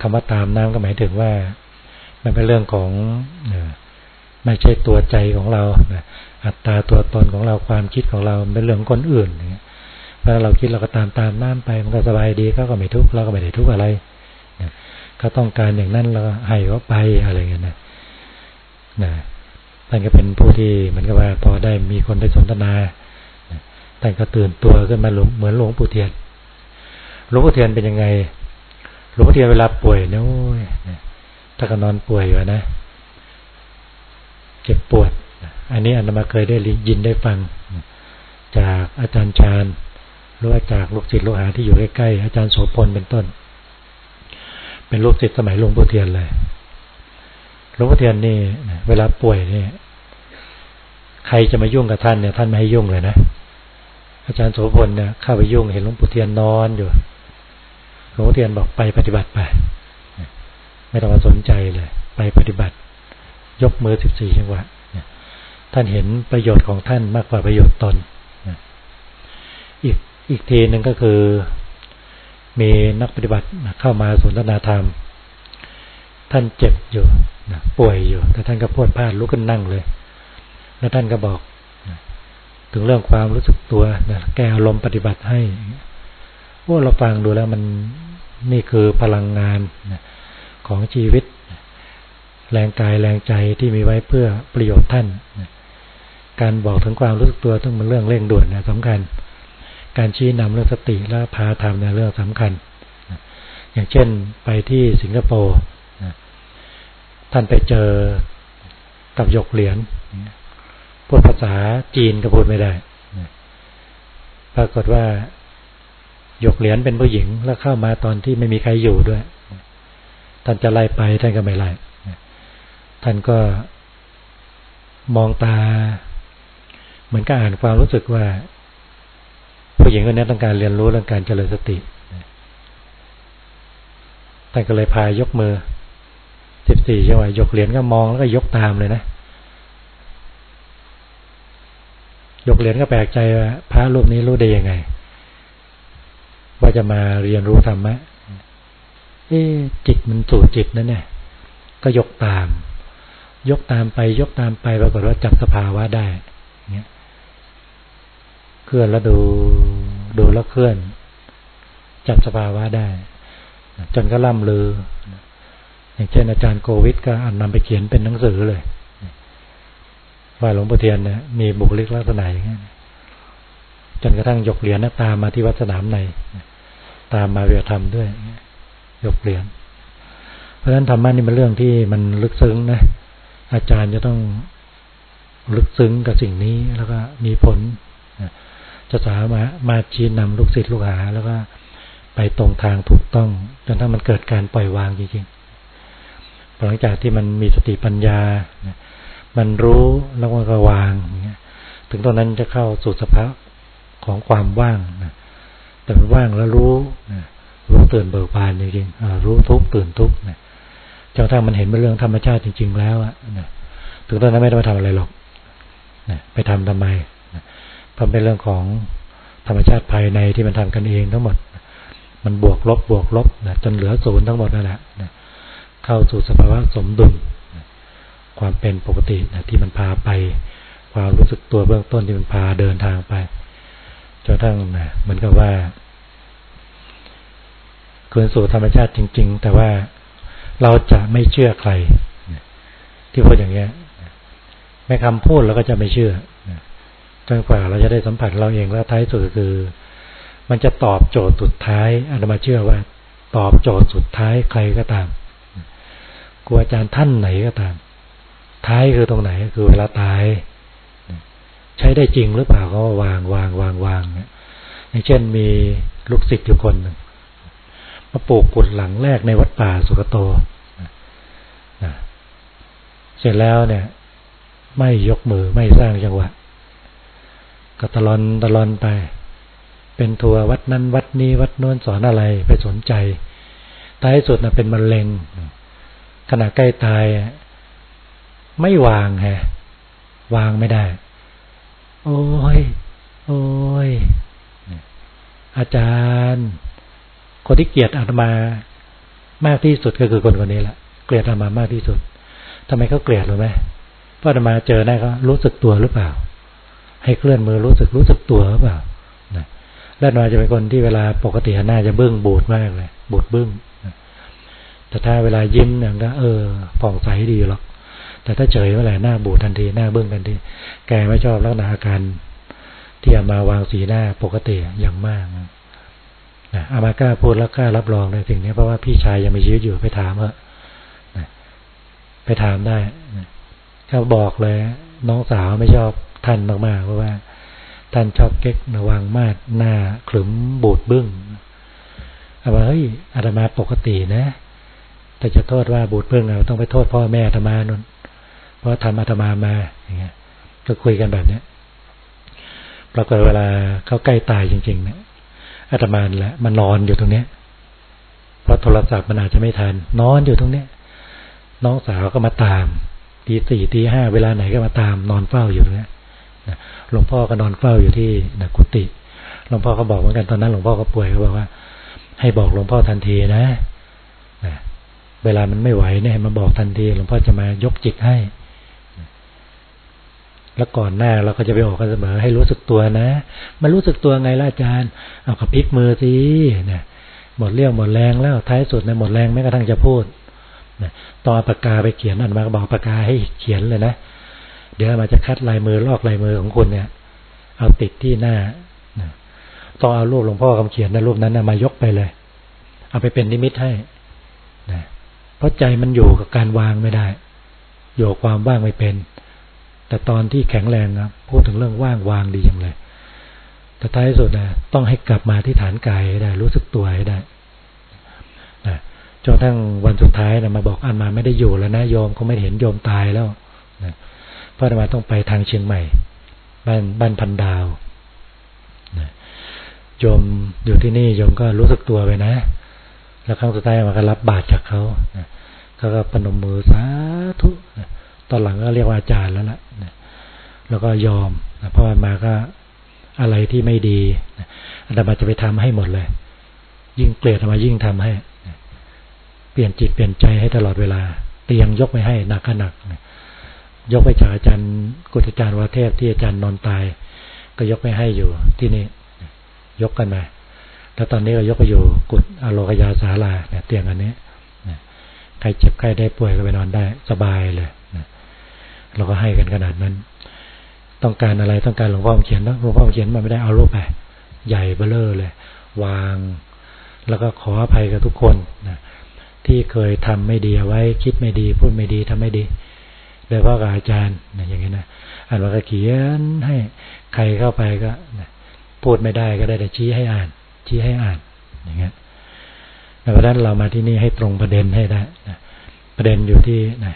คำว่าตามน้ำก็หมายถึงว่า มันเป็นเรื่องของไม่ใช่ตัวใจของเราอัตตาตัวตนของเราความคิดของเราเป็นเรื่องคนอื่นเนี่ยพอเราคิดเราก็ตามตามน้ำไป มันก็สบายดีเขาก็ไม่ทุกข์เราก็ไม่ได้ทุกข์อะไรเขาต้องการอย่างนั้นเราให้เขาไปอะไรเงี้ยนะ นะท่านก็เป็นผู้ที่เหมือนกับว่าพอได้มีคนได้สนทนาท่านก็ตื่นตัวขึ้นมาเหมือนหลวงปู่เทียน หลวงปู่เทียนเป็นยังไง หลวงพ่เทียนเวลาป่วยเนี่ยถ้าก็นอนป่วยอยู่นะ เจ็บปวด อันนี้อันมาเคยได้ยินได้ฟัง จากอาจารย์ชาญหรือว่าจากลูกศิษย์ลูกหาที่อยู่ใกล้ๆอาจารย์โสพลเป็นต้น เป็นลูกศิษย์สมัยหลวงปู่เทียนเลย หลวงพ่อเทียนนี่เวลาป่วยนี่ใครจะมายุ่งกับท่านเนี่ยท่านไม่ให้ยุ่งเลยนะอาจารย์โสพลเนี่ยเข้าไปยุ่งเห็นหลวงปู่เทียนนอนอยู่หลวงพ่อเทียนบอกไปปฏิบัติไปไม่ต้องมาสนใจเลย ไปปฏิบัติ ยกมือสิบสี่จังหวะท่านเห็นประโยชน์ของท่านมากกว่าประโยชน์ตนอีกอีกทีหนึ่งก็คือ มีนักปฏิบัติเข้ามาสนทนาธรรม ท่านเจ็บอยู่ป่วยอยู่ แต่ท่านก็พูดพลาดลุกขึ้นนั่งเลย แล้วท่านก็บอกถึงเรื่องความรู้สึกตัวแก้อารมณ์ปฏิบัติให้ว่าเราฟังดูแล้วมันนี่คือพลังงานของชีวิต แรงกายแรงใจที่มีไว้เพื่อประโยชน์ท่านการบอกถึงความรู้สึกตัวต้องเป็นเรื่องเร่งด่วนนะสำคัญ การชี้นำเรื่องสติและพาทำในเรื่องสำคัญ อย่างเช่นไปที่สิงคโปร์ ท่านไปเจอกับยกเหรียญพูดภาษาจีนก็พูดไม่ได้ปรากฏว่ายกเหรียญเป็นผู้หญิงแล้วเข้ามาตอนที่ไม่มีใครอยู่ด้วย ท่านจะไล่ไปท่านก็ไม่ไล่ท่านก็มองตา เหมือนกับอ่านความรู้สึกว่า ผู้หญิงคนนี้ต้องการเรียนรู้เรื่องการเจริญสติท่านก็เลยพายยกมือ สิบสี่จังหวะยกเหรียญก็มองแล้วก็ยกตามเลยนะยกเหรียญก็แปลกใจว่าพระรูปนี้รู้ได้ยังไง ว่าจะมาเรียนรู้ธรรมะเอ๊จิตมันสู่จิตนั่นเนี่ยก็ยกตาม ยกตามไป ยกตามไปปรากฏว่าจับสภาวะได้เงี้ยเคลื่อนแล้วดูดูแล้วเคลื่อน จับสภาวะได้ จนก็ล่ำลือ อย่างเช่นอาจารย์โควิด ก็อันนำไปเขียนเป็นหนังสือเลย ว่าหลวงพ่อเทียนเนี่ยมีบุคลิกลักษณะอย่างนี้จนกระทั่งยกเหรียญตามมาที่วัดสนามใน ตามมาเรียธรรมด้วย ยกเหรียญเพราะฉะนั้นธรรมะนี่เป็นเรื่องที่มันลึกซึ้งนะอาจารย์จะต้องลึกซึ้งกับสิ่งนี้แล้วก็มีผลจะสามารถมาชี้นำลูกศิษย์ลูกหา แล้วก็ไปตรงทางถูกต้องจนถ้ามันเกิดการปล่อยวางจริงๆ หลังจากที่มันมีสติปัญญา มันรู้แล้วก็วางอย่างถึงตอนนั้นจะเข้าสู่สภาพของความว่างนะแต่มันว่างแล้วรู้นะรู้ตื่นเบิกบานจริงๆรู้ทุกตื่นทุกนะจนถ้ามันเห็นเป็นเรื่องธรรมชาติจริง ๆ แล้วนะถึงตอนนั้นไม่ต้องไปทำอะไรหรอกนะไปทำทำไมนะเพราเป็นเรื่องของธรรมชาติภายในที่มันทำกันเองทั้งหมด มันบวกลบบวกลบนะจนเหลือศูนย์ทั้งหมดนั่นแหละนะ เข้าสู่สภาวะสมดุลความเป็นปกตินะที่มันพาไป ความรู้สึกตัวเบื้องต้นที่มันพาเดินทางไปจนทั้งนะเหมือนกับว่าคืนสู่ธรรมชาติจริง ๆ แต่ว่าเราจะไม่เชื่อใคร ที่พูดอย่างเงี้ยแม้คำพูดเราก็จะไม่เชื่อจนกว่าเราจะได้สัมผัสเราเองแล้วท้ายสุดคือ มันจะตอบโจทย์สุดท้ายอาตมาเชื่อว่า ตอบโจทย์สุดท้ายใครก็ตาม ครูอาจารย์ท่านไหนก็ตาม ท้ายคือตรงไหนคือเวลาตาย ใช้ได้จริงหรือเปล่าก็วางวางวางวางเนี่ยอย่างเช่นมีลูกศิษย์อยู่คนหนึ่งมาปลูกกุดหลังแรกในวัดป่าสุกโตนะเสร็จแล้วเนี่ย ไม่ยกมือไม่สร้างจังหวะก็ตลอนตลอนไป เป็นทัวร์วัดนั้นวัดนี้วัดโน้นสอนอะไรไปสนใจท้ายสุดนะเป็นมะเร็ง ขณะใกล้ตายไม่วางฮะวางไม่ได้ โอ้ย โอ้ย อาจารย์ คนที่เกลียดอาตมามากที่สุดก็คือคนคนนี้แหละเกลียดอาตมามากที่สุดทำไมเขาเกลียดรู้ไหมเพราะอาตมาเจอได้ก็รู้สึกตัวหรือเปล่า ให้เคลื่อนมือรู้สึกรู้สึกตัวหรือเปล่านะและอาตมาจะเป็นคนที่เวลาปกติหน้าจะเบื้องบูดมากเลยบูดเบึ้ง แต่ถ้าเวลายิ้มเนี่ยก็เออผ่องใสดีหรอก แต่ถ้าเฉยเมื่อไหร่หน้าบูดทันทีหน้าเบื้องทันที แกไม่ชอบลักษณะอาการที่มาวางสีหน้าปกติอย่างมากนะนะอามาก้าพูดแล้วกล้ารับรองในสิ่งนี้เพราะว่าพี่ชายยังมีชีวิตอยู่ไปถามเถอะนะไปถามได้นะบอกเลย น้องสาวไม่ชอบท่านมากๆเพราะว่า ท่านชอบเก๊กระวังมากหน้าขลุ่มบูดบึ้งอามาเฮ้ยอาตมาปกตินะ แต่จะโทษว่าบูดบึ้งเราต้องไปโทษพ่อแม่อาตมานนเพราะทำอาตมามาอย่างเงี้ย ก็คุยกันแบบเนี้ยปรากฏเวลาเขาใกล้ตายจริง ๆ เนี่ยอาตมาแหละมันนอนอยู่ตรงเนี้ยเพราะโทรศัพท์มันอาจจะไม่ทัน นอนอยู่ตรงเนี้ย น้องสาวก็มาตามตีสี่ตีห้าเวลาไหนก็มาตามนอนเฝ้าอยู่ตรงเนี้ยหลวงพ่อก็นอนเฝ้าอยู่ที่นกุฏิหลวงพ่อก็บอกเหมือนกันตอนนั้นหลวงพ่อก็ป่วยเขาบอกว่า ให้บอกหลวงพ่อทันทีนะ เวลามันไม่ไหวเนี่ยมาบอกทันทีหลวงพ่อจะมายกจิตให้ แล้วก่อนหน้าเราก็จะไปบอกกันเสมอให้รู้สึกตัวนะมันรู้สึกตัวไงล่ะอาจารย์ เอากระพลิกมือสิเนี่ยหมดเรี่ยวหมดแรงแล้วท้ายสุดในหมดแรงแม้กระทั่งจะพูดนะตอนปากกาไปเขียนอันมาบอกปากกาให้เขียนเลยนะเดี๋ยวมาจะคัดลายมือลอกลายมือของคุณเนี่ย เอาติดที่หน้าต้องเอารูปหลวงพ่อคำเขียนนะรูปนั้นนะมายกไปเลย เอาไปเป็นนิมิตให้นะ เพราะใจมันอยู่กับการวางไม่ได้ อยู่ความว่างไม่เป็น แต่ตอนที่แข็งแรงนะพูดถึงเรื่องว่างวางดีอย่างเลยแต่ท้ายสุดนะต้องให้กลับมาที่ฐานกายให้ได้ รู้สึกตัวให้ได้นะจนทั้งวันสุดท้ายนะมาบอกอันมาไม่ได้อยู่แล้วนะโยมก็ไม่เห็นโยมตายแล้วนะเพราะมาต้องไปทางเชียงใหม่ บ้านบ้านพันดาวนะโยมอยู่ที่นี่โยมก็รู้สึกตัวไปนะ แล้วครั้งสุดท้ายมาก็รับบาตรจากเขาเขาก็ปนมมือสาธุตอนหลังก็เรียกว่าอาจารย์แล้วล่ะแล้วก็ยอมเพราะมาก็อะไรที่ไม่ดีอาตมาจะไปทำให้หมดเลย ยิ่งเกลียดมายิ่งทำให้ เปลี่ยนจิตเปลี่ยนใจให้ตลอดเวลา เตียงยกไปให้หนักก็หนักยกไปจากอาจารย์กุศอาจารย์วาเทพที่อาจารย์นอนตาย ก็ยกไปให้อยู่ที่นี่ยกกันมา แล้วตอนนี้ก็ยกไปอยู่กุศอโลกยาสาลาเนี่ยเตียงอันนี้ใครเจ็บใครได้ป่วยก็ไปนอนได้สบายเลยเราก็ให้กันขนาดนั้น ต้องการอะไรต้องการหลวงพ่อเขียนนะหลวงพ่อเขียนมาไม่ได้เอารูปไป ใหญ่เบ้อเลอเลย วาง แล้วก็ขออภัยกับทุกคนนะที่เคยทำไม่ดีไว้คิดไม่ดี พูดไม่ดีทำไม่ดีโดยเฉพาะกับอาจารย์นะอย่างนี้นะอ่านว่าเขียนให้ใครเข้าไปก็นะพูดไม่ได้ก็ได้แต่ชี้ให้อ่าน ชี้ให้อ่านอย่างเงี้ยเพราะฉะนั้นเรามาที่นี่ให้ตรงประเด็นให้ได้นะประเด็นอยู่ที่นะ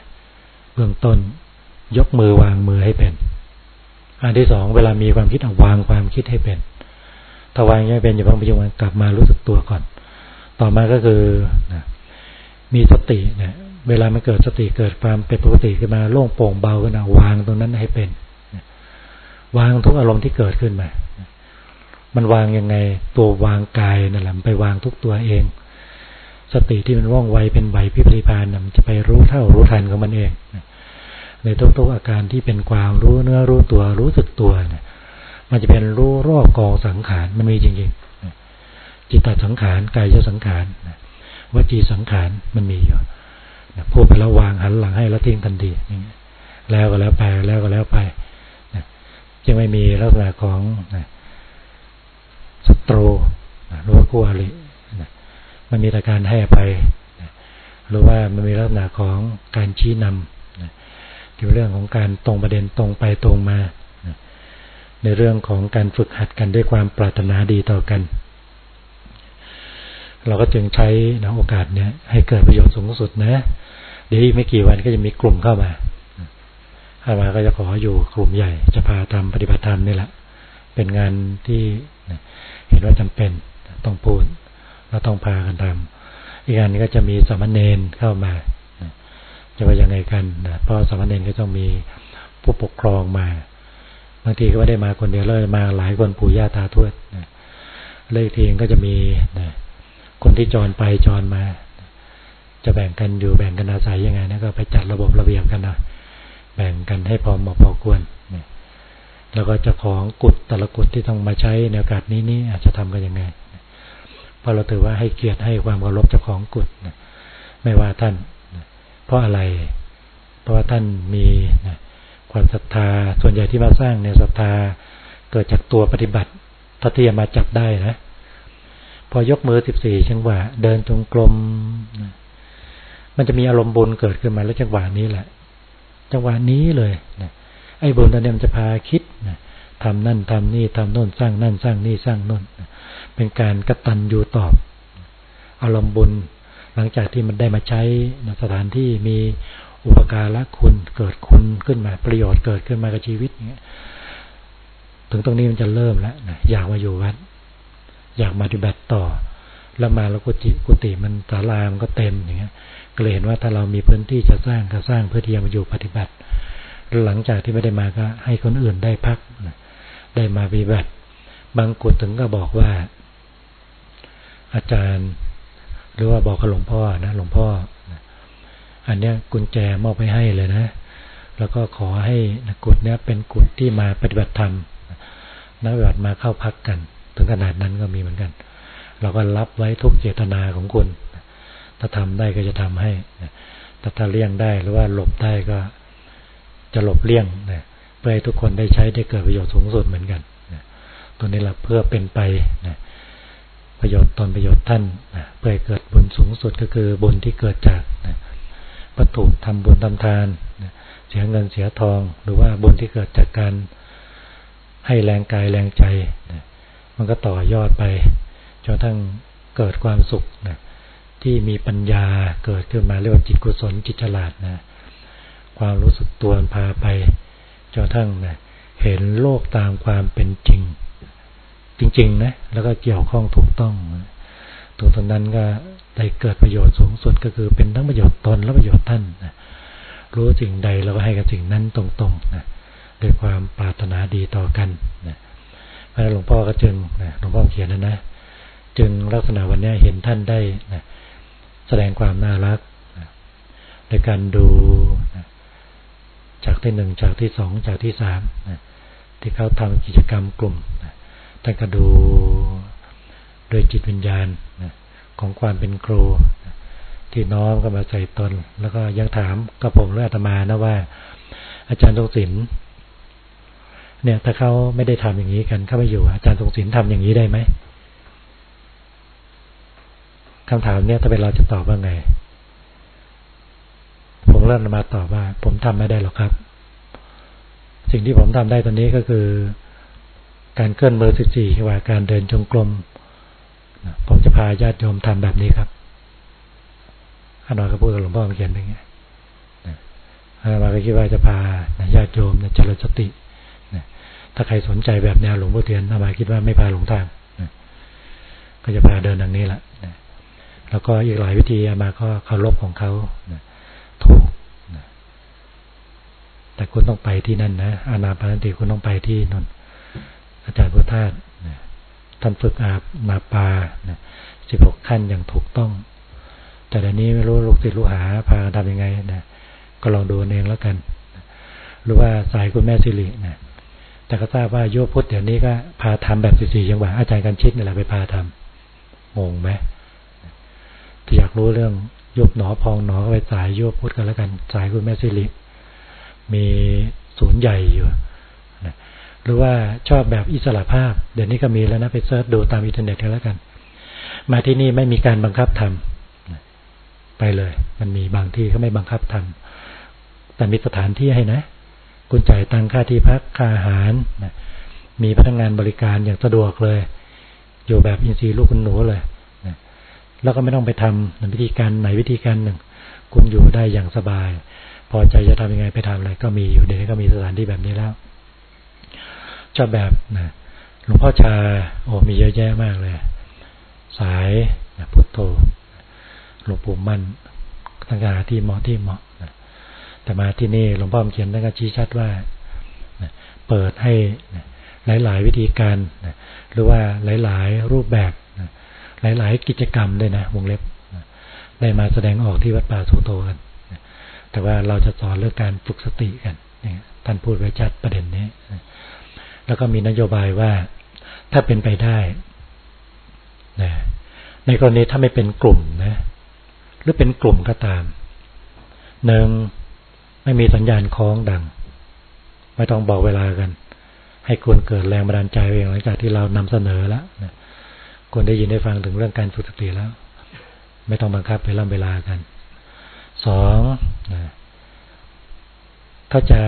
เบื้องต้นยกมือวางมือให้เป็น อันที่สองเวลามีความคิดวางความคิดให้เป็นถ้าวางไม่เป็นอย่าเพิ่งไปยุ่งกลับมารู้สึกตัวก่อน ต่อมาก็คือนะมีสติเนี่ยเวลามันเกิดสติเกิดความเป็นปกติขึ้นมาโล่งโปร่งเบาขึ้นมาวางตรงนั้นให้เป็น วางทุกอารมณ์ที่เกิดขึ้นมา มันวางยังไง ตัววางกายนั่นแหละไปวางทุกตัวเอง สติที่มันว่องไวเป็นไหวพิพิพานมันจะไปรู้เท่ารู้ทันของมันเองในทุกๆอาการที่เป็นความรู้เนื้อรู้ตัวรู้สึกตัวเนี่ย มันจะเป็นรู้รอบกองสังขารมันมีจริงๆจิตตสังขารกายสังขารวจีสังขารมันมีอยู่พูดไปแล้ววางหันหลังให้แล้วทิ้งทันทีแล้วก็แล้วไปแล้วก็แล้วไปจะไม่มีลักษณะของ ศัตรูหรือว่าคู่อริมันมีแต่การให้ไปหรือว่ามันมีลักษณะของการชี้นำเกี่ยวเรื่องของการตรงประเด็นตรงไปตรงมา ในเรื่องของการฝึกหัดกันด้วยความปรารถนาดีต่อกัน เราก็จึงใช้นะโอกาสเนี้ยให้เกิดประโยชน์สูงสุดนะ เดี๋ยวอีกไม่กี่วันก็จะมีกลุ่มเข้ามาอามาก็จะขออยู่กลุ่มใหญ่จะพาทำปฏิบัติธรรมนี่แหละ เป็นงานที่เห็นว่าจำเป็นต้องพูดเราต้องพากันทำอีกอันนี้ก็จะมีสมณเณรเข้ามาจะว่ายังไงกันนะเพราะสมณเณรก็ต้องมีผู้ปกครองมาบางทีก็ไม่ได้มาคนเดียวเลยมาหลายคนปู่ย่าตาทวดนะเลยทีก็จะมีนะคนที่จรไปจรมา จะแบ่งกันอยู่แบ่งกันอาศัยยังไงนะก็ไปจัดระบบระเบียบกันนะแบ่งกันให้พอเหมาะพอควร แล้วก็จะของกุดแต่ละกุดที่ต้องมาใช้ในโอกาสนี้นี่อาจจะทำกันยังไงเพราะเราถือว่าให้เกียรติให้ความเคารพเจ้าของกุดไม่ว่าท่านเพราะอะไร เพราะว่าท่านมีความศรัทธาส่วนใหญ่ที่มาสร้างเนี่ยศรัทธาเกิดจากตัวปฏิบัติถ้าที่มาจับได้นะพอยกมือสิบสี่จังหวะเดินจงกรมมันจะมีอารมณ์บุญเกิดขึ้นมาแล้วจังหวะนี้แหละ จังหวะนี้เลยนะ ไอ้บุญตอนนี้มันจะพาคิดนะทำนั่นทำนี่ทำโน่นสร้างนั่นสร้างนี่สร้างโน่นเป็นการกระตันอยู่ตอบ อารมณ์บุญหลังจากที่มันได้มาใช้สถานที่มีอุปการะคุณเกิดคุณขึ้นมาประโยชน์เกิดขึ้นมากับชีวิตเงี้ยถึงตรงนี้มันจะเริ่มแล้วนะอยากมาอยู่วัด อยากมาปฏิบัติต่อ แล้วมาแล้วกุฏิกุฏิมันศาลามันก็เต็มอย่างเงี้ยก็เลยเห็นว่าถ้าเรามีพื้นที่จะสร้างก็สร้างเพื่อที่จะมาอยู่ปฏิบัติ หลังจากที่ไม่ได้มาก็ให้คนอื่นได้พัก ได้มาปฏิบัติ บางกุฏถึงก็บอกว่า อาจารย์ หรือว่าบอกกับหลวงพ่อนะหลวงพ่อ อันเนี้ยกุญแจมอบไปให้เลยนะ แล้วก็ขอให้กุฏเนี้ยเป็นกุฏที่มาปฏิบัติธรรมนักปฏิบัติมาเข้าพักกัน ถึงขนาดนั้นก็มีเหมือนกัน เราก็รับไว้ทุกเจตนาของคุณถ้าทำได้ก็จะทำให้แต่ถ้าเลี่ยงได้หรือว่าหลบได้ก็ จะหลบเลี่ยงนะเพื่อให้ทุกคนได้ใช้ได้เกิดประโยชน์สูงสุดเหมือนกันนะตัวนี้แหละเพื่อเป็นไปนะประโยชน์ตนประโยชน์ท่านนะเพื่อให้เกิดบุญสูงสุดก็คือบุญที่เกิดจากนะประตูทำบุญทำทานนะเสียเงินเสียทอง หรือว่าบุญที่เกิดจากการให้แรงกายแรงใจนะมันก็ต่อยอดไปจนทั้งเกิดความสุขนะที่มีปัญญาเกิดขึ้นมาเรียกว่าจิตกุศลจิตฉลาดนะ ความรู้สึกตัวพาไปจนทั้งนะเห็นโลกตามความเป็นจริง จริง ๆ นะ แล้วก็เกี่ยวข้องถูกต้องตรงตรงนั้นก็ได้เกิดประโยชน์สูงสุดก็คือเป็นทั้งประโยชน์ตนและประโยชน์ท่านนะรู้สิ่งใดเราก็ให้กับสิ่งนั้นตรงๆนะด้วยความปรารถนาดีต่อกันนะพระหลวงพ่อก็จึงนะหลวงพ่อเขียนนะนะจึงลักษณะวันนี้เห็นท่านได้นะแสดงความน่ารักในการดู จากที่หนึ่งจากที่สองจากที่สามที่เขาทำกิจกรรมกลุ่มท่านก็ดูโดยจิตวิญญาณของความเป็นครูที่น้อมก็มาใส่ตน แล้วก็ยังถามกับผมและอาตมานะว่า อาจารย์ทรงศิลป์เนี่ยถ้าเขาไม่ได้ทำอย่างนี้กันเข้าไม่อยู่ อาจารย์ทรงศิลป์ทำอย่างนี้ได้ไหมคำถามเนี้ยถ้าเป็นเราจะตอบว่าไง เริ่มมาตอบว่า ผมทำไม่ได้หรอกครับ สิ่งที่ผมทำได้ตอนนี้ก็คือ การเคลื่อนมือสิบสี่ว่าการเดินจงกรมผมจะพาญาติโยมทำแบบนี้ครับอานาก็พูดกับหลวงพ่อเขียนอย่างเงี้ยอามาก็คิดว่าจะพาญาติโยมเจริญสติถ้าใครสนใจแบบแนวหลวงพ่อเทียนอามาคิดว่าไม่พาหลงทางก็จะพาเดินดังนี้แหละแล้วก็อีกหลายวิธีอามาก็เคารพของเขาถูก แต่คุณต้องไปที่นั่นนะอานาปานติคุณต้องไปที่นนอาจารย์พุทธาท่านฝึกอาบนาปาสิบหกขั้นอย่างถูกต้อง แต่เดี๋ยวนี้ไม่รู้ลูกศิษย์ลูกหาพาทำยังไงนะก็ลองดูเองแล้วกัน หรือว่าสายคุณแม่สิรินะแต่ก็ทราบว่าโยพุทธเดี๋ยวนี้ก็พาทำแบบสี่จังหวะอาจารย์กันชิดนี่แหละไปพาทำงงไหมที่อยากรู้เรื่องยุบหนอพองหนอก็ไปสายยุวพุทธกันแล้วกัน สายคุณแม่สิริ มีศูนย์ใหญ่อยู่หรือว่าชอบแบบอิสระภาพ เดี๋ยวนี้ก็มีแล้วนะไป search ดูตามอินเทอร์เน็ตกันแล้วกัน มาที่นี่ไม่มีการบังคับทำไปเลย มันมีบางที่เขาไม่บังคับทำแต่มีสถานที่ให้นะ คุณจ่ายตังค่าที่พักค่าอาหารนะมีพนักงานบริการอย่างสะดวกเลย อยู่แบบอินทรีย์ลูกคุณหนูเลยนะแล้วก็ไม่ต้องไปทำวิธีการไหนวิธีการหนึ่ง คุณอยู่ได้อย่างสบาย พอใจจะทำยังไงไปทำอะไรก็มีอยู่เดี๋ยวนี้ก็มีสถานที่แบบนี้แล้วชอบแบบนะหลวงพ่อชาโอ้มีเยอะแยะมากเลย สายนะพุทโธหลวงปู่มั่นตั้งแต่ที่เหมาะที่เหมาะนะแต่มาที่นี่หลวงพ่อเขียนตั้งแต่ชี้ชัดว่านะเปิดให้นะหลายๆวิธีการนะหรือว่าหลายๆรูปแบบนะหลายๆกิจกรรมด้วยนะวงเล็บนะได้มาแสดงออกที่วัดป่าสุโตกัน แต่ว่าเราจะสอนเรื่องการฝึกสติกันท่านพูดไว้ชัดประเด็นนี้ แล้วก็มีนโยบายว่าถ้าเป็นไปได้นะในกรณีถ้าไม่เป็นกลุ่มนะ หรือเป็นกลุ่มก็ตามหนึ่งไม่มีสัญญาณคล้องดัง ไม่ต้องบอกเวลากัน ให้ควรเกิดแรงบันดาลใจเองหลังจากที่เรานำเสนอแล้วนะควรได้ยินได้ฟังถึงเรื่องการฝึกสติแล้ว ไม่ต้องบังคับไปล่ำเวลากัน สองนะเขาจะ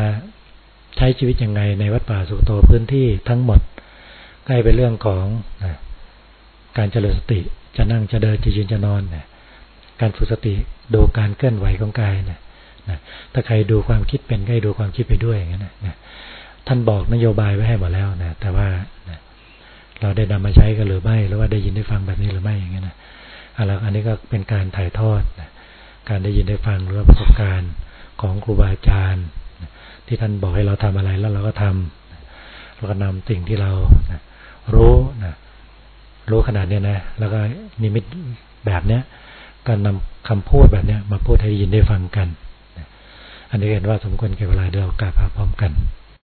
ใช้ชีวิตยังไงในวัดป่าสุโตพื้นที่ทั้งหมดใกล้เป็นเรื่องของการเจริญสติจะนั่งจะเดินจะยืนจะนอนนะการฝึกสติดูการเคลื่อนไหวของกายนะนะถ้าใครดูความคิดเป็นก็ให้ดูความคิดไปด้วยอย่างนั้นนะนะท่านบอกนโยบายไว้ให้หมดแล้วนะแต่ว่านะเราได้นำมาใช้กันหรือไม่หรือว่าได้ยินได้ฟังแบบนี้หรือไม่อย่างนี้นะอะอันนี้ก็เป็นการถ่ายทอดนะ การได้ยินได้ฟังหรือประสบการณ์ของครูบาอาจารย์ ที่ท่านบอกให้เราทำอะไรแล้วเราก็ทำเราก็นำสิ่งที่เรารู้นะรู้ขนาดเนี้ยนะแล้วก็นิมิตแบบเนี้ยการนำคำพูดแบบเนี้ยมาพูดให้ยินได้ฟังกัน อันนี้เห็นว่าสมควรเก็บเวลาเดียวกาพาพร้อมกัน